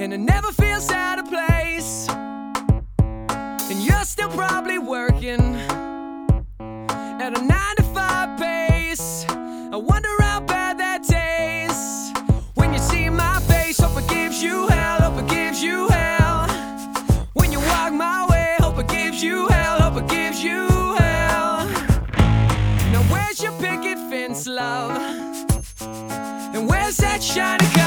and it never feels out of place. And you're still probably working at a nine to five pace. I wonder how bad that tastes when you see my face. Hope it gives you hell, hope it gives you hell. When you walk my way, hope it gives you hell, hope it gives you hell. Now, where's your picket fence, love? And where's that shiny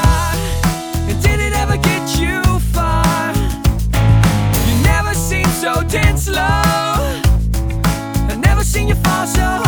You slow. seem so tense, love. I never seen you fall so